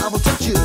I will touch you.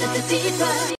deeper.